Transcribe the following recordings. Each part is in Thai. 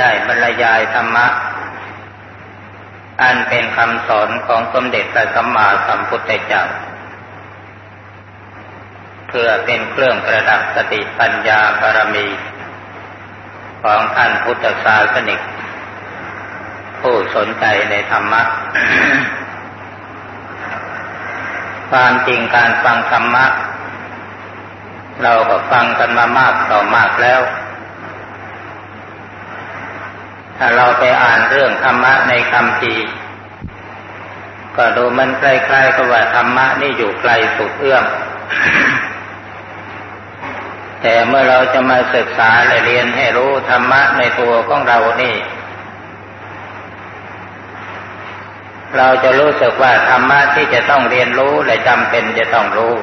ได้บรรยายธรรมะ อันเป็นคำสอนของสมเด็จพระสัมมาสัมพุทธเจ้า เพื่อเป็นเครื่องประดับสติปัญญาบารมี ของท่านพุทธศาสนิก ผู้สนใจในธรรมะ ความจริงการฟังธรรมะ เราก็ฟังกันมามากต่อมากแล้ว ถ้าเราไปอ่านเรื่องธรรมะในคำพีก็ดูมันใกล้ๆกับว่าธรรมะนี่อยู่ไกลสุดเอื้อมแต่เมื่อเราจะมาศึกษาและเรียนให้รู้ธรรมะในตัวของเรานี่ เราจะรู้สึกว่าธรรมะที่จะต้องเรียนรู้และจำเป็นจะต้องรู้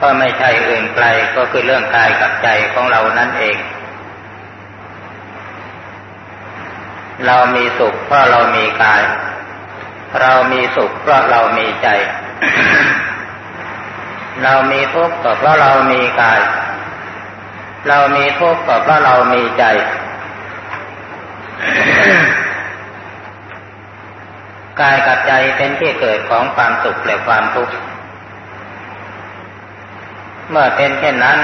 ก็ไม่ใช่อื่นไกลก็คือเรื่องกายกับใจของเรานั่นเอง เรามีสุขเพราะเรามีกาย เรามีสุขเพราะเรามีใจ เรามีทุกข์ก็เพราะเรามีกาย เรามีทุกข์ก็เพราะเรามีใจ กายกับใจเป็นที่เกิดของความสุขและความทุกข์ เมื่อเป็นเช่นนั้น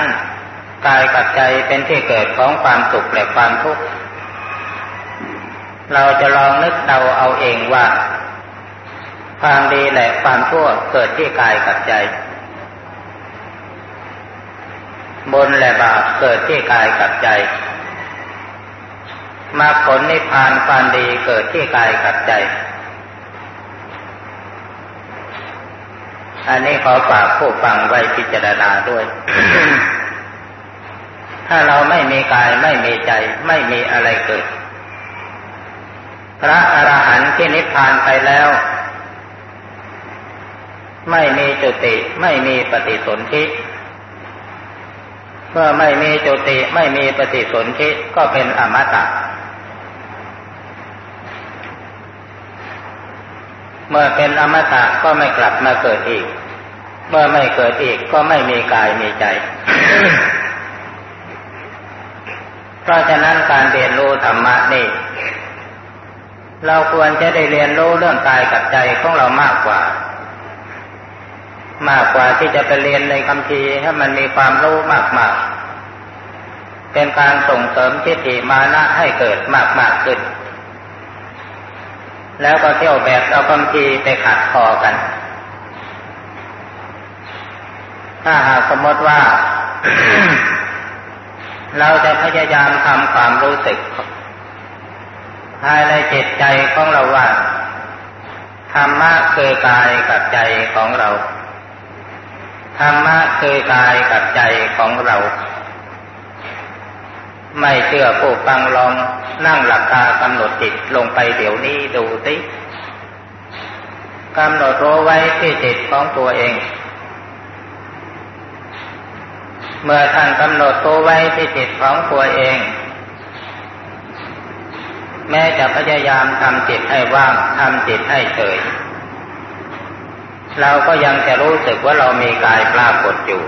กายกับใจเป็นที่เกิดของความสุขและความทุกข์ เราจะลองนึกเดาเอาเองว่า ความดีและความชั่วเกิดที่กายกับใจบุญและบาปเกิดที่กายกับใจมาผลนิพพานความดีเกิดที่กายกับใจ อันนี้ขอฝากผู้ฟังไว้พิจารณาด้วย ถ้าเราไม่มีกายไม่มีใจ ไม่มีอะไรเกิด พระอรหันต์ที่นิพพานไปแล้ว ไม่มีจุติไม่มีปฏิสนธิเมื่อไม่มีจุติไม่มีปฏิสนธิก็เป็นอมตะ เมื่อเป็นอมตะก็ไม่กลับมาเกิดอีก เมื่อไม่เกิดอีกก็ไม่มีกายมีใจ เพราะฉะนั้นการเรียนรู้ธรรมะนี่ เราควรจะได้เรียนรู้เรื่องกายกับใจของเรามากกว่า มากกว่าที่จะไปเรียนในคำทีให้มันมีความรู้มากๆเป็นการส่งเสริมทิฏฐิมานะให้เกิดมากๆขึ้น แล้วก็เที่ยวแบบเอาคำทีไปขัดคอกัน ถ้าหากสมมติว่า เราจะพยายามทำความรู้สึก ภายในจิตใจของเราว่าธรรมะคือกายกับใจของเราธรรมะคือกายกับใจของเรา ไม่เชื่อผู้ฟังลองนั่งหลับตากำหนดจิตลงไปเดี๋ยวนี้ดูสิกำหนดรู้ไว้ที่จิตของตัวเอง เมื่อท่านกำหนดรู้ไว้ที่จิตของตัวเอง แม้จะพยายามทำจิตให้ว่างทำจิตให้เฉยเราก็ยังจะรู้สึกว่าเรามีกายปรากฏอยู่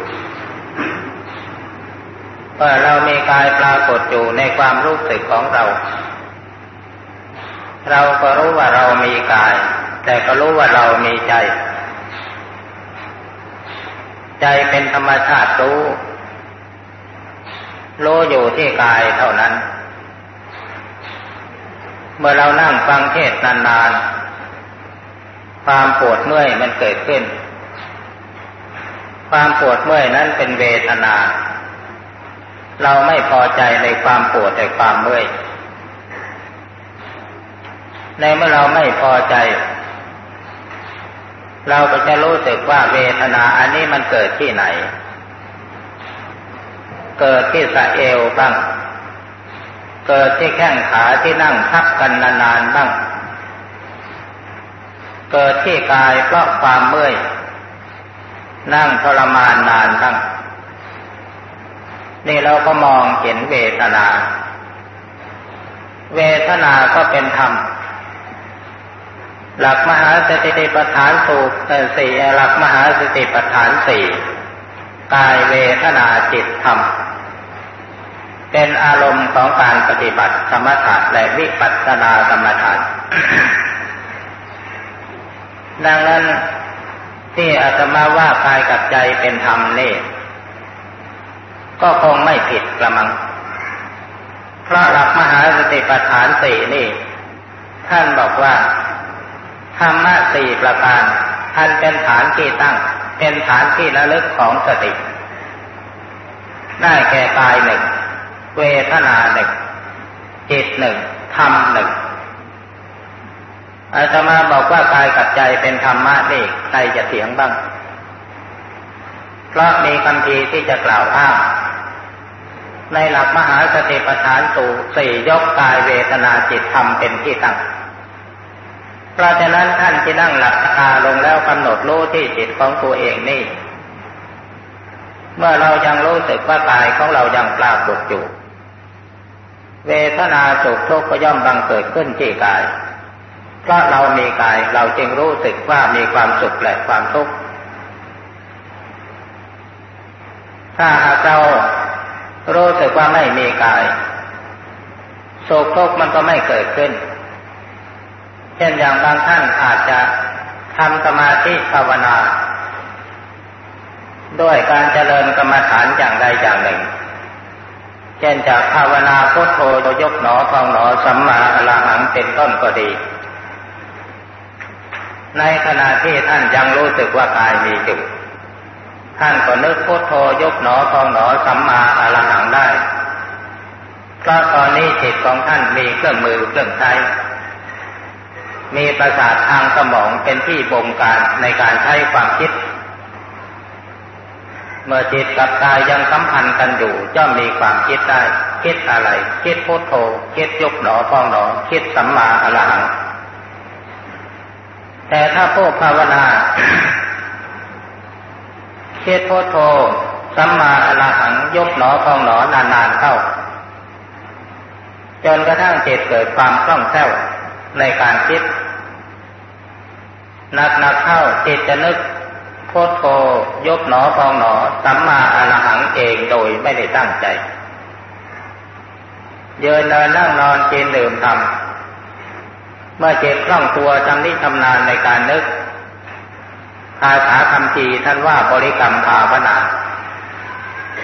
ว่าเรามีกายปรากฏอยู่ในความรู้สึกของเรา เราก็รู้ว่าเรามีกาย แต่ก็รู้ว่าเรามีใจ ใจเป็นธรรมชาติรู้ รู้อยู่ที่กายเท่านั้น เมื่อเรานั่งฟังเทศนานๆ ความปวดเมื่อยมันเกิดขึ้น ความปวดเมื่อยนั้นเป็นเวทนา เราไม่พอใจในความปวดในความเมื่อย ในเมื่อเราไม่พอใจ เราก็จะรู้สึกว่าเวทนาอันนี้มันเกิดที่ไหน เกิดที่สะเอวบ้าง เกิดที่แข้งขาที่นั่งทับกันนานๆบ้าง เกิดที่กายเพราะความเมื่อย นั่งทรมานนานบ้าง นี่เราก็มองเห็นเวทนา เวทนาก็เป็นธรรม หลักมหาสติปัฏฐานสูตรสี่หลักมหาสติปัฏฐานสี่กายเวทนาจิตธรรม เป็นอารมณ์ของการปฏิบัติสมถะและวิปัสสนากรรมฐานดังนั้นที่อาตมาว่ากายกับใจเป็นธรรมนี่ก็คงไม่ผิดกระมัง เพราะหลักมหาสติปัฏฐานสี่นี่ ท่านบอกว่า ธรรมะสี่ประการท่านเป็นฐานที่ตั้ง เป็นฐานที่ระลึกของสติ ได้แก่กายหนึ่ง เวทนาหนึ่งจิตหนึ่งธรรมหนึ่งอาตมาบอกว่ากายกับใจเป็นธรรมะนี่ใครจะเถียงบ้าง เพราะมีคำพีที่จะกล่าวอ้างในหลักมหาสติปัฏฐานสูสี่ยกกายเวทนาจิตธรรมเป็นที่ตั้ง เพราะฉะนั้นท่านที่นั่งหลับตาลงแล้วกำหนดรู้ที่จิตของตัวเองนี่ เมื่อเรายังรู้สึกว่ากายของเรายังปรากฏอยู่ เวทนาสุขทุกข์ก็ย่อมบังเกิดขึ้นที่กาย เพราะเรามีกายเราจึงรู้สึกว่ามีความสุขและความทุกข์ ถ้าหากเรารู้สึกว่าไม่มีกายสุขทุกข์มันก็ไม่เกิดขึ้น เช่นอย่างบางท่านอาจจะทำสมาธิภาวนา ด้วยการเจริญกรรมฐานอย่างใดอย่างหนึ่ง เช่นจากภาวนาพุทโธยกหนอทองหนอสัมมาอรหังเป็นต้นก็ดี ในขณะที่ท่านยังรู้สึกว่ากายมีอยู่ท่านก็นึกพุทโธยกหนอพองหนอสัมมาอรหังได้เพราะตอนนี้จิตของท่านมีเครื่องมือเครื่องใช้มีประสาททางสมองเป็นที่บงการในการใช้ความคิด เมื่อจิตกับกายยังสัมพันธ์กันอยู่ย่อมมีความคิดได้ คิดอะไร คิดพุทโธคิดยกหนอพองหนอ คิดสัมมาอรหังแต่ถ้าผู้ภาวนาคิดโพโธสัมมาอรหังยกหนอพองหนอนานๆเข้า จนกระทั่งจิตเกิดความคล่องแคล่วในการคิดหนักๆเข้าจิตจะนึก โพโธยกหนอพองหนอสัมมาอรหังเองโดยไม่ได้ตั้งใจ เยินเดินนั่งนอนกินดื่มทำเมื่อจิตคล่องตัวจำนิชำนาญในการนึกคาถาคำจีท่านว่าบริกรรมภาวนา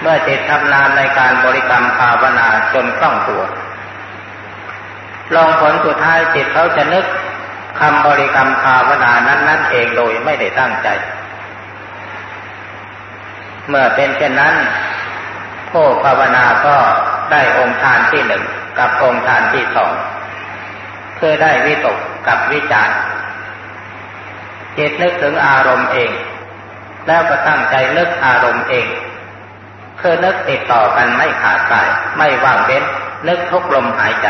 เมื่อจิตทำนานในการบริกรรมภาวนาจนคล่องตัว ลองผลสุดท้ายจิตเขาจะนึกคำบริกรรมภาวนานั้นนั่นเองโดยไม่ได้ตั้งใจ เมื่อเป็นเช่นนั้นผู้ภาวนาก็ได้องค์ฌานที่หนึ่งกับองค์ฌานที่สองคือได้วิตกกับวิจารจิตนึกถึงอารมณ์เอง แล้วก็ตั้งใจนึกอารมณ์เองคือนึกติดต่อกันไม่ขาดสาย ไม่ว่างเว้นนึกทุกลมหายใจ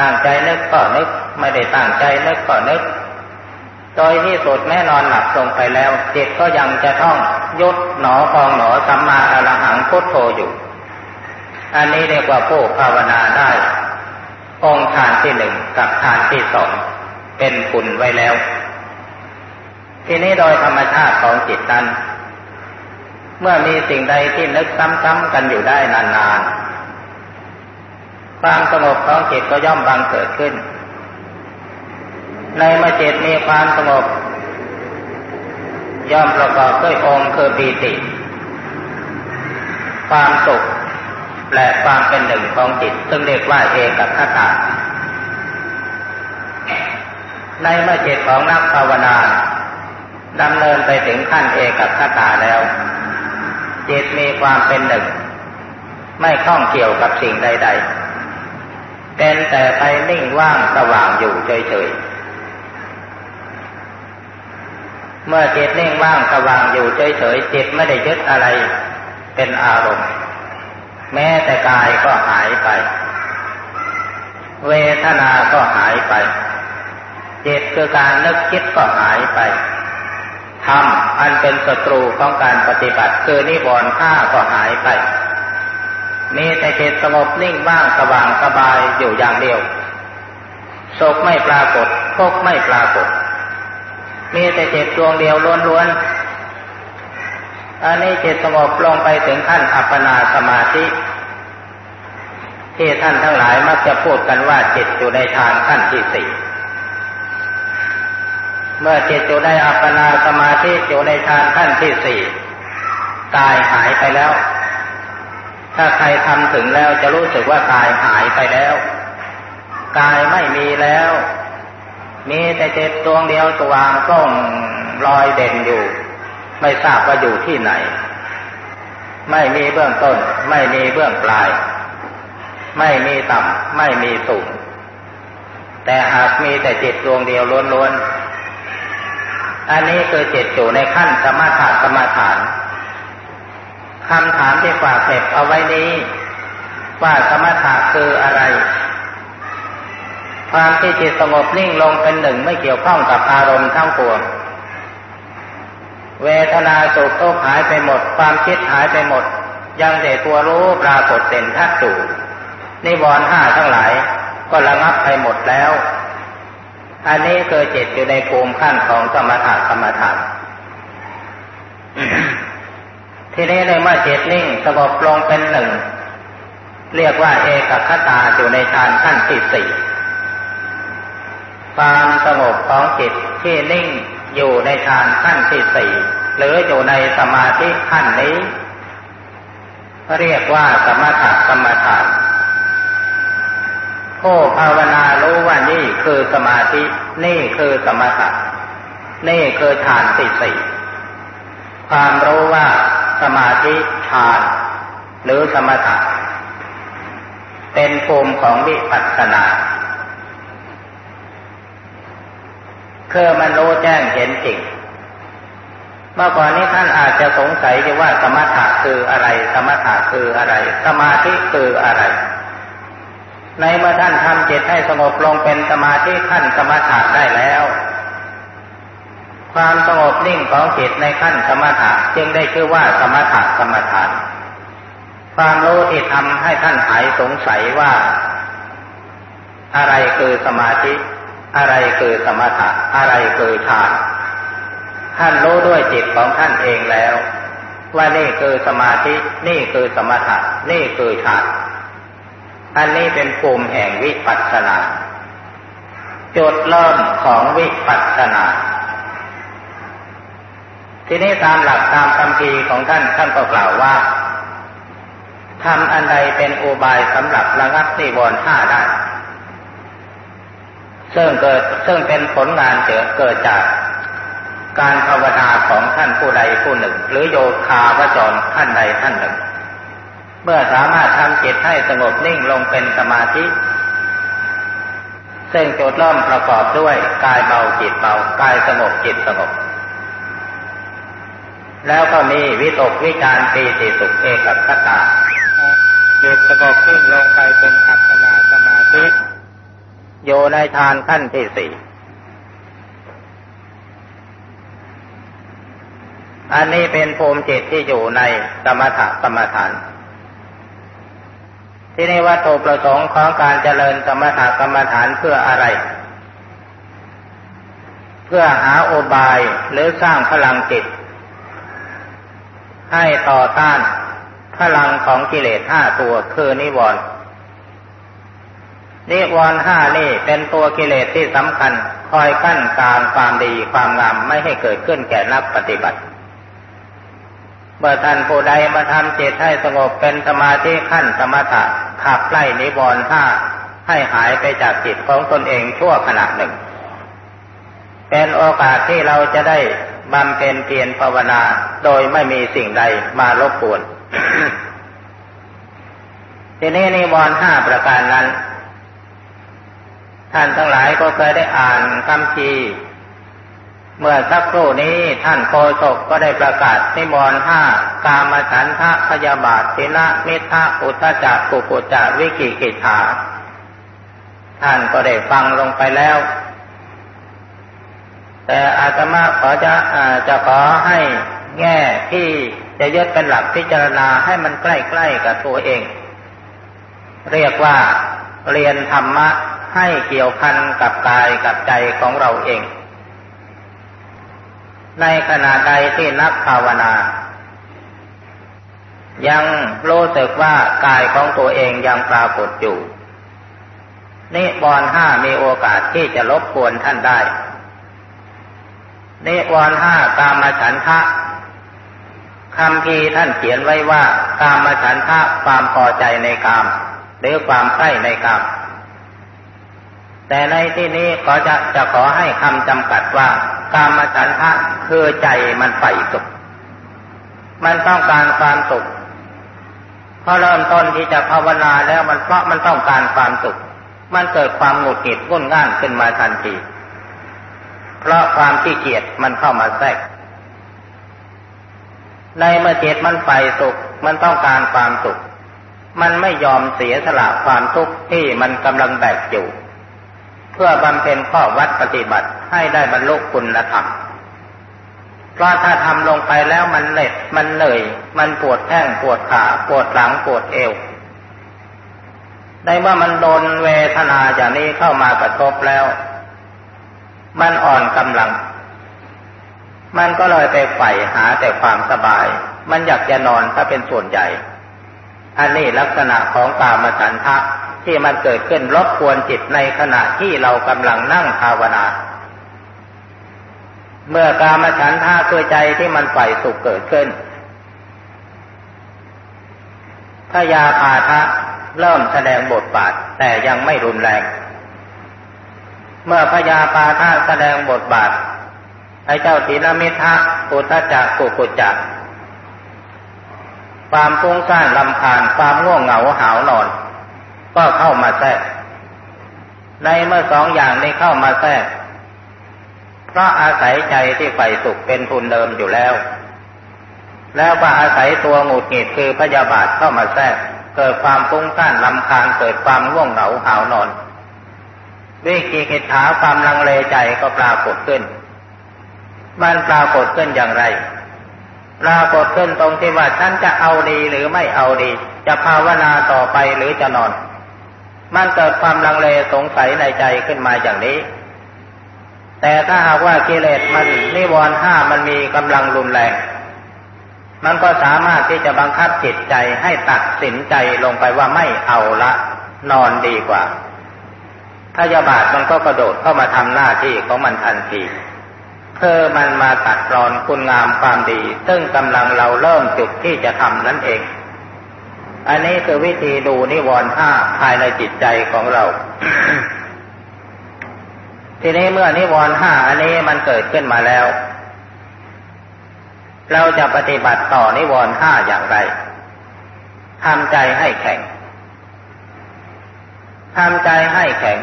ตั้งใจนึกก็นึก ไม่ได้ตั้งใจนึกก็นึก โดยที่สุดแม่นอนหลับลงไปแล้ว จิตก็ยังจะต้องยุดหนอพองหนอสัมมาอรหังพุทโธอยู่ อันนี้เรียกว่าผู้ภาวนาได้ องค์ฌานที่หนึ่งกับฌานที่สองเป็นคุณไว้แล้ว ทีนี้โดยธรรมชาติของจิตนั้นเมื่อมีสิ่งใดที่นึกซ้ำๆกันอยู่ได้นานๆความสงบของจิตก็ย่อมบังเกิดขึ้น ในเมื่อจิตมีความสงบ ย่อมประกอบด้วยองค์คือปีติ ความสุขและความเป็นหนึ่งของจิต ซึ่งเรียกว่าเอกคตาในเมื่อจิตของนักภาวนาดำเนินไปถึงขั้นเอกคตาแล้ว จิตมีความเป็นหนึ่ง ไม่ข้องเกี่ยวกับสิ่งใด ๆ เป็นแต่ไปนิ่งว่างสว่างอยู่เฉยๆ เมื่อจิตนิ่งว่างสว่างอยู่เฉยๆจิตไม่ได้ยึดอะไร เป็นอารมณ์ แม้แต่กายก็หายไป เวทนา ก็หายไป จิตคือการนึกคิดก็หายไปธรรมอันเป็นศัตรูของการปฏิบัติคือนิวรณ์ห้าก็หายไป มีแต่จิตสงบนิ่งว่างสว่างสบายอยู่อย่างเดียวโศกไม่ปรากฏทุกไม่ปรากฏ มีแต่จิตดวงเดียวล้วนๆ อันนี้จิตสงบลงไปถึงขั้นอัปปนาสมาธิ ที่ท่านทั้งหลายมักจะพูดกันว่าจิตอยู่ในฌานขั้นที่สี่เมื่อจิตอยู่ในอัปปนาสมาธิอยู่ในฌานขั้นที่สี่กายหายไปแล้ว ถ้าใครทำถึงแล้วจะรู้สึกว่ากายหายไปแล้ว กายไม่มีแล้ว มีแต่จิตดวงเดียวสว่างก้องลอยเด่นอยู่ ไม่ทราบว่าอยู่ที่ไหน ไม่มีเบื้องต้น ไม่มีเบื้องปลาย ไม่มีต่ำไม่มีสูง แต่หากมีแต่จิตดวงเดียวล้วนๆ อันนี้คือจิตอยู่ในขั้นสมถะสมาฐานคำถามที่ฝากเก็บเอาไว้นี้ ว่าสมถะคืออะไร ความที่จิตสงบนิ่งลงเป็นหนึ่งไม่เกี่ยวข้องกับอารมณ์ทั้งปวง เวทนาสุขทุกหายไปหมด ความคิดหายไปหมด ยังแต่ตัวรู้ปรากฏเด่นทัดจูนิวรณ์ห้าทั้งหลาย ก็ระงับไปหมดแล้ว อันนี้คือจิตอยู่ในภูมิขั้นของสมถะสมถะทีนี้ในเมื่อจิตนิ่งสงบลงเป็นหนึ่ง เรียกว่าเอกคตาอยู่ในฌานขั้นที่สี่ ความสงบของจิตที่นิ่งอยู่ในฌานขั้นที่สี่หรืออยู่ในสมาธิขั้นนี้ เรียกว่าสมถะสมถะผู้ภาวนารู้ว่านี่คือสมาธิ นี่คือสมถะนี่คือฌานที่สี่ความรู้ว่าสมาธิฌานหรือสมถะเป็นภูมิของวิปัสสนา คือมันรู้แจ้งเห็นจริง เมื่อก่อนนี้ท่านอาจจะสงสัยว่าสมถะคืออะไร สมถะคืออะไร สมาธิคืออะไร ในเมื่อท่านทำจิตให้สงบลงเป็นสมาธิขั้นสมถะได้แล้ว ความสงบนิ่งของจิตในขั้นสมถะจึงได้ชื่อว่าสมถะสมถานความรู้ที่ทำให้ท่านหายสงสัยว่า อะไรคือสมาธิ อะไรคือสมถะอะไรคือฌานท่านรู้ด้วยจิตของท่านเองแล้ว ว่านี่คือสมาธิ นี่คือสมถะนี่คือฌานอันนี้เป็นภูมิแห่งวิปัสสนาจุดเริ่มของวิปัสสนา ทีนี้ตามหลักตามคำพีของท่านท่านก็กล่าวว่าทำอันใดเป็นอุบายสำหรับระงับนิวรณ์ห้าได้ ซึ่งเกิดซึ่งเป็นผลงานเกิดเกิดจากการภาวนาของท่านผู้ใดผู้หนึ่ง หรือโยคาวจรท่านใดท่านหนึ่ง เมื่อสามารถทำจิตให้สงบนิ่งลงเป็นสมาธิ ซึ่งจุดเริ่มประกอบด้วยกายเบาจิตเบากายสงบจิตสงบ แล้วก็มีวิตกวิจารปีติสุขเอกคตาจิตสงบขึ้นลงไปเป็นอัปปนาสมาธิ อยู่ในทานขั้นที่สี่อันนี้เป็นภูมิจิตที่อยู่ในสมถะสมถาน ที่นี่วัตถุประสงค์ของการเจริญสมถะสมถานเพื่ออะไร เพื่อหาโอบายหรือสร้างพลังจิต ให้ต่อต้านพลังของกิเลสห้าตัวคือนิวรณ์ นิวรณ์ห้านี่เป็นตัวกิเลสที่สำคัญ คอยกั้นกลางความดีความงามไม่ให้เกิดขึ้นแก่นักปฏิบัติ เมื่อท่านผู้ใดมาทำจิตให้สงบเป็นสมาธิขั้นสมถะขับไล่นิวรณ์ห้าให้หายไปจากจิตของตนเองชั่วขณะหนึ่ง เป็นโอกาสที่เราจะได้บำเพ็ญเพียรภาวนาโดยไม่มีสิ่งใดมารบกวนทีนี้นิวรณ์ห้าประการนั้น ท่านทั้งหลายก็เคยได้อ่านคำชีเมื่อสักครู่นี้ท่านโคศกก็ได้ประกาศนิมนต์ห้ากามฉันทะพยาบาทสินะมิทะอุตจักกุกุจักวิกิกิจาท่านก็ได้ฟังลงไปแล้ว แต่อาตมาขอจะจะขอให้แง่ที่จะยึดเป็นหลักพิจารณาให้มันใกล้ๆกับตัวเอง เรียกว่าเรียนธรรมะ ให้เกี่ยวพันกับกายกับใจของเราเอง ในขณะใดที่นักภาวนา ยังรู้สึกว่ากายของตัวเองยังปรากฏอยู่นิวรณ์ห้ามีโอกาสที่จะลบกวนท่านได้นิวรณ์ห้ากามฉันทะคำพีท่านเขียนไว้ว่ากามฉันทะความพอใจในกาม หรือความใกล้ในกาม แต่ในที่นี้ก็จะจะขอให้คำจำกัดว่า กามฉันทะคือใจมันใฝ่สุข มันต้องการความสุขพอเริ่มต้นที่จะภาวนาแล้วมันเพราะมันต้องการความสุข มันเกิดความหงุดหงิดวุ่นง่านขึ้นมาทันที เพราะความที่เกียจมันเข้ามาแทรก ในเมื่อจิตมันใฝ่สุข มันต้องการความสุข มันไม่ยอมเสียสละความทุกข์ที่มันกำลังแบกอยู่ เพื่อบำเพ็ญข้อวัดปฏิบัติให้ได้บรรลุคุณธรรมเพราะถ้าทำลงไปแล้วมันเหน็ดมันเหนื่อย มันปวดแข้งปวดขาปวดหลังปวดเอวได้ว่ามันโดนเวทนาอย่างนี้เข้ามากระทบแล้ว มันอ่อนกำลัง มันก็เลยไปใฝ่หาแต่ความสบาย มันอยากจะนอนถ้าเป็นส่วนใหญ่ อันนี้ลักษณะของกามฉันทะ ที่มันเกิดขึ้นรบกวนจิตในขณะที่เรากำลังนั่งภาวนา เมื่อกามฉันทาคือใจที่มันใฝ่สุขเกิดขึ้นพยาพาทะเริ่มแสดงบทบาทแต่ยังไม่รุนแรง เมื่อพยาพาทะแสดงบทบาทไอ้เจ้าศีลมิทะปุตจักกุกุจักความฟุ้งซ่านลำคาญความง่วงเหงาหาวนอน ก็เข้ามาแทรก ในเมื่อสองอย่างนี้เข้ามาแทรก เพราะอาศัยใจที่ใฝ่สุขเป็นทุนเดิมอยู่แล้ว แล้วก็อาศัยตัวหงุดหงิดคือพยาบาทเข้ามาแทรก เกิดความฟุ้งซ่านลำคาญเกิดความง่วงเหงาหาวนอนวิกิกิจถาความลังเลใจก็ปรากฏขึ้น มันปรากฏขึ้นอย่างไร ปรากฏขึ้นตรงที่ว่าฉันจะเอาดีหรือไม่เอาดี จะภาวนาต่อไปหรือจะนอน มันเกิดความลังเลสงสัยในใจขึ้นมาอย่างนี้ แต่ถ้าหากว่ากิเลสมันนิวรณ์ห้ามันมีกำลังรุนแรง มันก็สามารถที่จะบังคับจิตใจให้ตัดสินใจลงไปว่าไม่เอาละ นอนดีกว่าพยาบาทมันก็กระโดดเข้ามาทำหน้าที่ของมันทันทีเพื่อมันมาตัดรอนคุณงามความดี ซึ่งกำลังเราเริ่มจุดที่จะทำนั่นเอง อันนี้คือวิธีดูนิวรณ์ห้าภายในจิตใจของเรา ทีนี้เมื่อนิวรณ์ห้าอันนี้มันเกิดขึ้นมาแล้ว เราจะปฏิบัติต่อนิวรณ์ห้าอย่างไรทำใจให้แข็งทำใจให้แข็ง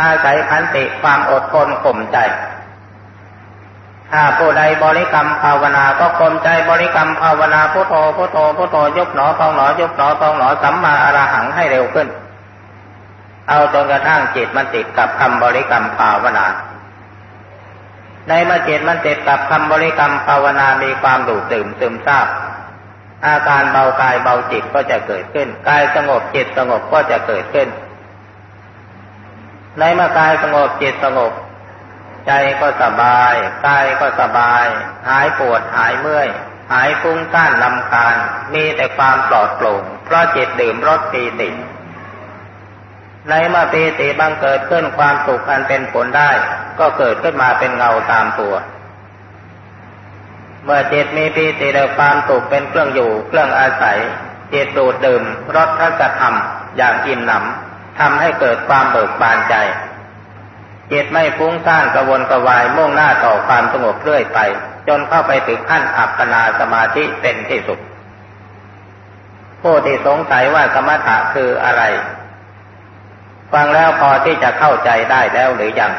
อาศัยพันติความอดทนข่มใจ ถ้าผู้ใดบริกรรมภาวนา ก็ข่มใจบริกรรมภาวนาพุทโธพุทโธพุทโธยุบหนอพองหนอยุบหนอพองหนอสัมมาอรหังให้เร็วขึ้น เอาจนกระทั่งจิตมันติดกับคำบริกรรมภาวนา ในเมื่อจิตมันติดกับคำบริกรรมภาวนา มีความดูดื่มซึมซาบอาการเบากายเบาจิตก็จะเกิดขึ้น กายสงบจิตสงบก็จะเกิดขึ้น ในเมื่อกายสงบจิตสงบ ใจก็สบาย กายก็สบาย หายปวดหายเมื่อย หายฟุ้งซ่านลำคาญ มีแต่ความปลอดโปร่ง เพราะจิตดื่มรสปีติในเมื่อปีติบังเกิดขึ้นความสุขอันเป็นผลได้ ก็เกิดขึ้นมาเป็นเงาตามตัว เมื่อจิตมีปีติและความสุขเป็นเครื่องอยู่ เครื่องอาศัยจิตดูดดื่มรสทัศธรรมอย่างอิ่มหนำทำให้เกิดความเบิกบานใจ จิตไม่ฟุ้งซ่านกระวนกระวายมุ่งหน้าต่อความสงบเรื่อยไป จนเข้าไปถึงขั้นอัปปนาสมาธิเป็นที่สุดผู้ที่สงสัยว่าสมถะคืออะไร ฟังแล้วพอที่จะเข้าใจได้แล้วหรือยัง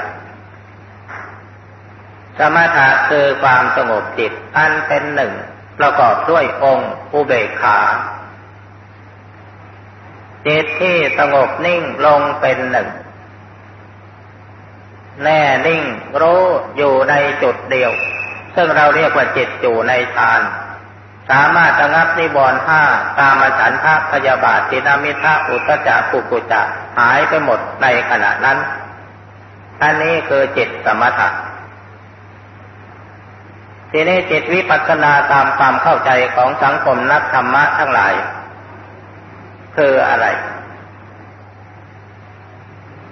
สมถะคือความสงบจิตอันเป็นหนึ่ง ประกอบด้วยองค์อุเบกขาจิตที่สงบนิ่งลงเป็นหนึ่ง แน่นิ่งรู้อยู่ในจุดเดียว ซึ่งเราเรียกว่าจิตอยู่ในฌาน สามารถระงับนิบรณ์ห้าตามฉันทะพยาบาทตินามิทะอุตจักกุกุจักหายไปหมดในขณะนั้น อันนี้คือจิตสมถะทีนี้จิตวิปัสสนาตามความเข้าใจของสังคมนักธรรมะทั้งหลาย คืออะไร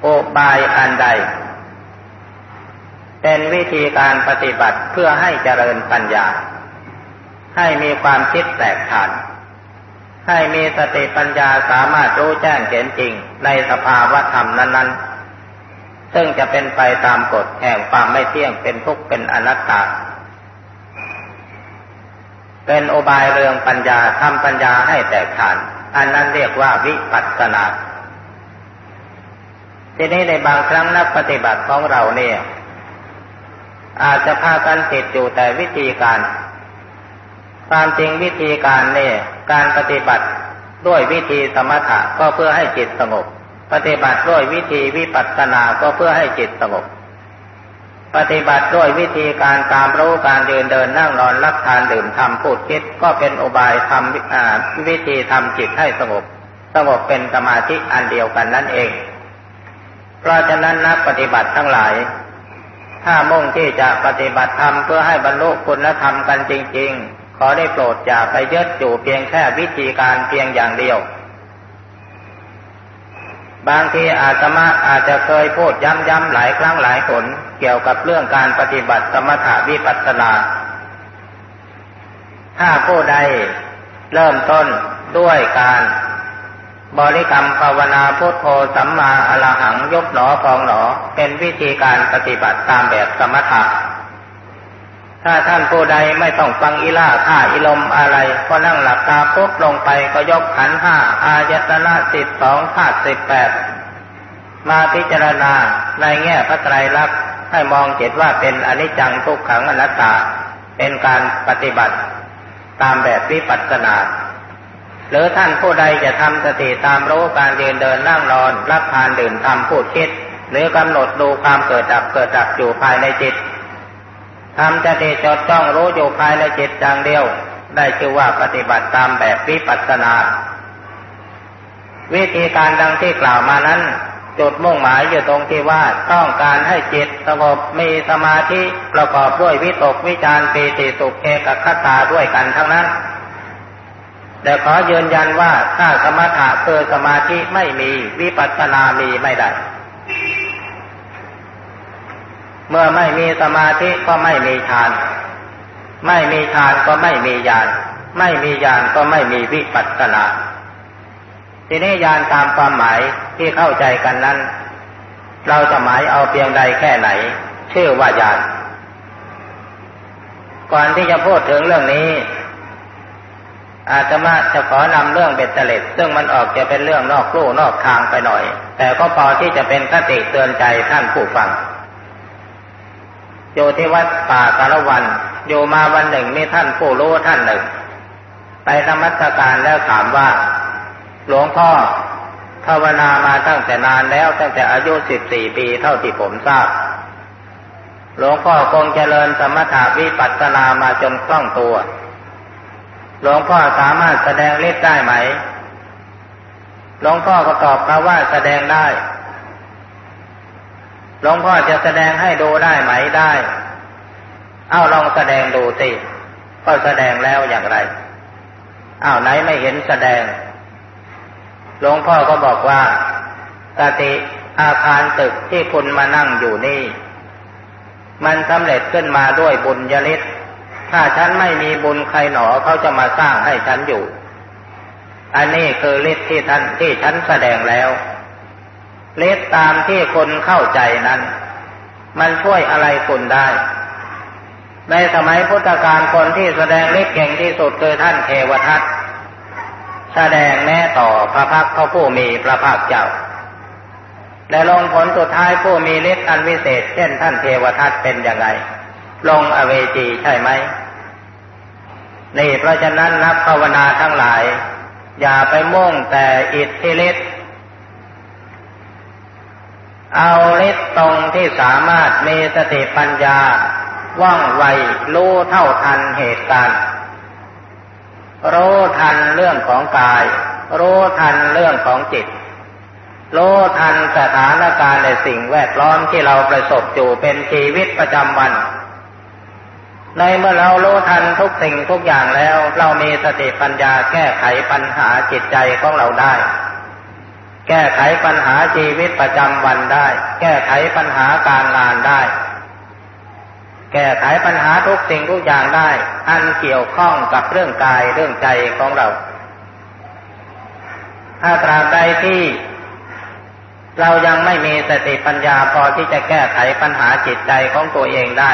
โอบายอันใด เป็นวิธีการปฏิบัติเพื่อให้เจริญปัญญา ให้มีความคิดแตกฉาน ให้มีสติปัญญาสามารถรู้แจ้งเห็นจริงในสภาวะธรรมนั้น ๆ ซึ่งจะเป็นไปตามกฎแห่งความไม่เที่ยงเป็นทุกข์เป็นอนัตตา เป็นอบายเรืองปัญญาทำปัญญาให้แตกฉาน อันนั้นเรียกว่าวิปัสสนาทีนี้ในบางครั้งนักปฏิบัติของเราเนี่ย อาจจะพากันติดอยู่แต่วิธีการ ความจริงวิธีการเนี่ยการปฏิบัติด้วยวิธีสมถะก็เพื่อให้จิตสงบ ปฏิบัติด้วยวิธีวิปัสสนาก็เพื่อให้จิตสงบ ปฏิบัติด้วยวิธีการตามรู้การยืนเดินนั่งนอนรับทานดื่มทำพูดคิดก็เป็นอุบายทำวิธีทำจิตให้สงบ สงบเป็นสมาธิอันเดียวกันนั่นเอง เพราะฉะนั้นนักปฏิบัติทั้งหลาย ถ้ามุ่งที่จะปฏิบัติธรรมเพื่อให้บรรลุคุณธรรมกันจริง ๆ ขอได้โปรดอย่าไปยึดอยู่เพียงแค่วิธีการเพียงอย่างเดียว บางทีอาตมาอาจจะเคยพูดย้ำๆหลายครั้งหลายผลเกี่ยวกับเรื่องการปฏิบัติสมถะวิปัสสนาถ้าผู้ใดเริ่มต้นด้วยการ บริกรรมภาวนาพุทโธสัมมาอรหังยกหนอพองหนอ เป็นวิธีการปฏิบัติตามแบบสมถะถ้าท่านผู้ใดไม่ต้องฟังอิล่าข่าอิลมอะไร ก็นั่งหลับตาปุ๊บลงไปก็ยกขันห้าอายตนะสิบสองธาตุสิบแปดมาพิจารณาในแง่พระไตรลักษณ์ให้มองเห็นว่าเป็นอนิจจังทุกขังอนัตตา เป็นการปฏิบัติตามแบบวิปัสสนา หรือท่านผู้ใดจะทำสติตามรู้การยืนเดินนั่งนอน รับทานดื่มทำพูดคิด หรือกำหนดดูความเกิดดับเกิดดับอยู่ภายในจิตทำจติจดจ้องรู้อยู่ภายในจิตจังเดียว ได้ชื่อว่าปฏิบัติตามแบบวิปัสสนา วิธีการดังที่กล่าวมานั้น จุดมุ่งหมายอยู่ตรงที่ว่าต้องการให้จิตสงบมีสมาธิประกอบด้วยวิตกวิจารปีติสุขเอกคตาด้วยกันทั้งนั้น แต่ขอยืนยันว่าถ้าสมถะคือสมาธิไม่มีวิปัสสนามีไม่ได้ เมื่อไม่มีสมาธิก็ไม่มีฌาน ไม่มีฌานก็ไม่มีญาณ ไม่มีญาณก็ไม่มีวิปัสสนา ทีนี้ญาณตามความหมายที่เข้าใจกันนั้น เราจะหมายเอาเพียงใดแค่ไหน ชื่อว่าญาณ ก่อนที่จะพูดถึงเรื่องนี้ อาตมาจะขอนำเรื่องเบ็ดเตล็ดซึ่งมันออกจะเป็นเรื่องนอกลู่นอกทางไปหน่อย แต่ก็พอที่จะเป็นคติเตือนใจท่านผู้ฟังอยู่ที่วัดป่ากาลวัน อยู่มาวันหนึ่งมีท่านผู้รู้ท่านหนึ่ง ไปธรรมสการแล้วถามว่า หลวงพ่อภาวนามาตั้งแต่นานแล้วตั้งแต่อายุสิบสี่ปีเท่าที่ผมทราบ หลวงพ่อคงเจริญสมถาวิปัสสนามาจนคล่องตัว หลวงพ่อสามารถแสดงฤทธิ์ได้ไหม หลวงพ่อก็ตอบเขาว่าแสดงได้ หลวงพ่อจะแสดงให้ดูได้ไหมได้ เอาลองแสดงดูสิก็แสดงแล้วอย่างไร อ้าวไหนไม่เห็นแสดง หลวงพ่อก็บอกว่าสติอาคารตึกที่คุณมานั่งอยู่นี่ มันสำเร็จขึ้นมาด้วยบุญยลิศ ถ้าฉันไม่มีบุญใครหนอเขาจะมาสร้างให้ฉันอยู่ อันนี้คือฤทธิ์ที่ท่านที่ฉันแสดงแล้วเล็ดตามที่คนเข้าใจนั้น มันช่วยอะไรคุณได้ ในสมัยพุทธกาลคนที่แสดงเล็กเก่งที่สุดคือท่านเทวทัตแสดงแน่ต่อพระพักพระผู้มีพระภาคเจ้าและลงผลสุดท้ายผู้มีฤทธิ์อันวิเศษ เช่นท่านเทวทัตเป็นยังไง ลงอเวจีใช่ไหมนี่เพราะฉะนั้นนักภาวนาทั้งหลาย อย่าไปมุ่งแต่อิทธิฤทธิ์เอาฤทธิ์ตรงที่สามารถมีสติปัญญา ว่องไวรู้เท่าทันเหตุการณ์รู้ทันเรื่องของกาย รู้ทันเรื่องของจิต รู้ทันสถานการณ์ในสิ่งแวดล้อมที่เราประสบอยู่เป็นชีวิตประจำวัน ในเมื่อเรารู้ทันทุกสิ่งทุกอย่างแล้ว เรามีสติปัญญาแก้ไขปัญหาจิตใจของเราได้ แก้ไขปัญหาชีวิตประจำวันได้ แก้ไขปัญหาการงานได้ แก้ไขปัญหาทุกสิ่งทุกอย่างได้ อันเกี่ยวข้องกับเรื่องกายเรื่องใจของเรา ถ้าตราบใดที่เรายังไม่มีสติปัญญาพอที่จะแก้ไขปัญหาจิตใจของตัวเองได้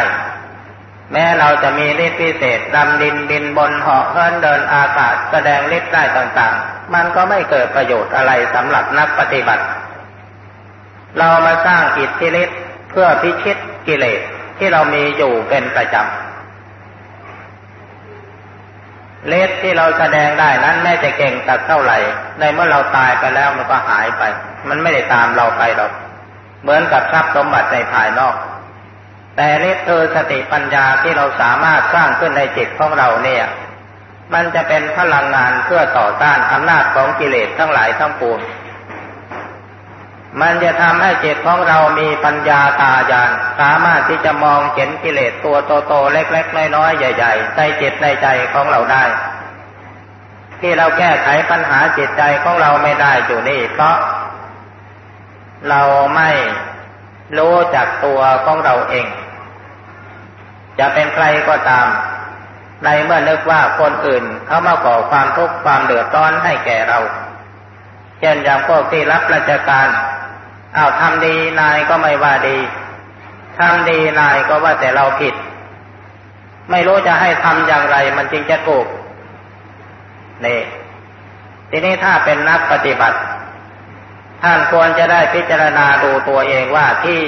แม้เราจะมีฤทธิ์พิเศษดำดินบินบนเหาะเฮินเดินอากาศแสดงฤทธิ์ได้ต่างๆ มันก็ไม่เกิดประโยชน์อะไรสำหรับนักปฏิบัติ เรามาสร้างอิทธิฤทธิ์เพื่อพิชิตกิเลสที่เรามีอยู่เป็นประจำเลสที่เราแสดงได้นั้นแม้จะเก่งสักเท่าไหร่ ในเมื่อเราตายไปแล้วมันก็หายไป มันไม่ได้ตามเราไปหรอก เหมือนกับทรัพย์สมบัติในภายนอก แต่นี่คือสติปัญญาที่เราสามารถสร้างขึ้นในจิตของเราเนี่ย มันจะเป็นพลังงานเพื่อต่อต้านอำนาจของกิเลสทั้งหลายทั้งปวง มันจะทำให้จิตของเรามีปัญญาตาญาณสามารถที่จะมองเห็นกิเลสตัวโตๆเล็กๆน้อยๆใหญ่ ๆ ในจิตในใจของเราได้ ที่เราแก้ไขปัญหาจิตใจของเราไม่ได้อยู่นี่เพราะเราไม่รู้จักตัวของเราเอง จะเป็นใครก็ตาม ในเมื่อนึกว่าคนอื่นเขามาก่อความทุกข์ความเดือดร้อนให้แก่เรา เช่นอย่างพวกที่รับราชการอ้าทำดีนายก็ไม่ว่าดีทำดีนายก็ว่าแต่เราผิด ไม่รู้จะให้ทำอย่างไร มันจึงจะถูกนี่ทีนี้ถ้าเป็นนักปฏิบัติ ท่านควรจะได้พิจารณาดูตัวเองว่าที่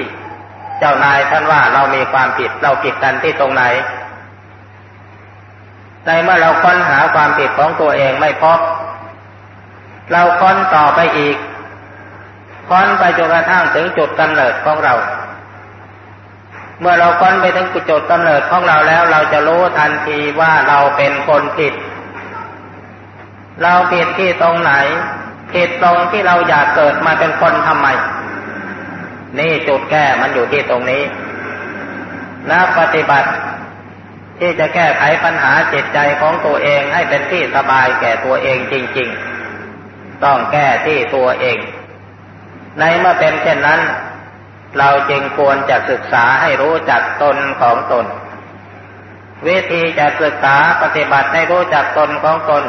เจ้านายท่านว่าเรามีความผิดเราผิดกันที่ตรงไหน ในเมื่อเราค้นหาความผิดของตัวเองไม่พบ เราค้นต่อไปอีก ค้นไปจนกระทั่งถึงจุดกำเนิดของเรา เมื่อเราค้นไปถึงจุดกำเนิดของเราแล้ว เราจะรู้ทันทีว่าเราเป็นคนผิด เราผิดที่ตรงไหนผิดตรงที่เราอยากเกิดมาเป็นคนทำไม นี่จุดแก้มันอยู่ที่ตรงนี้ นักปฏิบัติ ที่จะแก้ไขปัญหาจิตใจของตัวเองให้เป็นที่สบายแก่ตัวเองจริง ๆ ต้องแก้ที่ตัวเอง ในเมื่อเป็นเช่นนั้น เราจึงควรจะศึกษาให้รู้จักตนของตน วิธีจะศึกษาปฏิบัติให้รู้จักตนของตน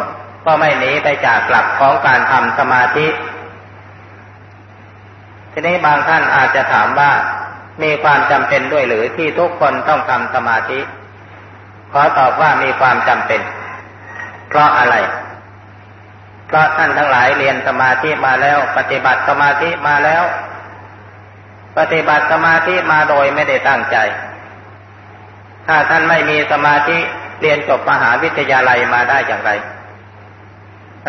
ก็ไม่หนีไปจากหลักของการทำสมาธิ ทีนี้บางท่านอาจจะถามว่ามีความจำเป็นด้วยหรือที่ทุกคนต้องทำสมาธิ ขอตอบว่ามีความจำเป็น เพราะอะไร เพราะท่านทั้งหลายเรียนสมาธิมาแล้ว ปฏิบัติสมาธิมาแล้ว ปฏิบัติสมาธิมาโดยไม่ได้ตั้งใจ ถ้าท่านไม่มีสมาธิเรียนจบมหาวิทยาลัยมาได้อย่างไร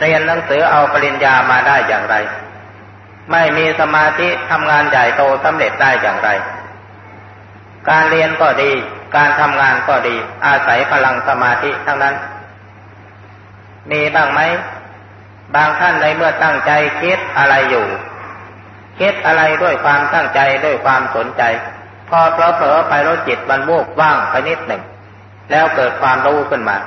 เรียนหนังสือเอาปริญญามาได้อย่างไร ไม่มีสมาธิทำงานใหญ่โตสำเร็จได้อย่างไร การเรียนก็ดี การทำงานก็ดี อาศัยพลังสมาธิทั้งนั้น มีบ้างไหม บางท่านในเมื่อตั้งใจคิดอะไรอยู่ คิดอะไรด้วยความตั้งใจด้วยความสนใจ พอเผลอๆไปรถจิตมันวูบว่างไปนิดหนึ่ง แล้วเกิดความรู้ขึ้นมา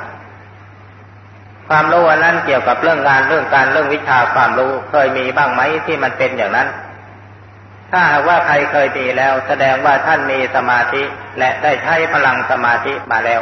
ความรู้อันนั้นเกี่ยวกับเรื่องงานเรื่องการเรื่องวิชาความรู้เคยมีบ้างไหมที่มันเป็นอย่างนั้น ถ้าหากว่าใครเคยมีแล้ว แสดงว่าท่านมีสมาธิและได้ใช้พลังสมาธิมาแล้ว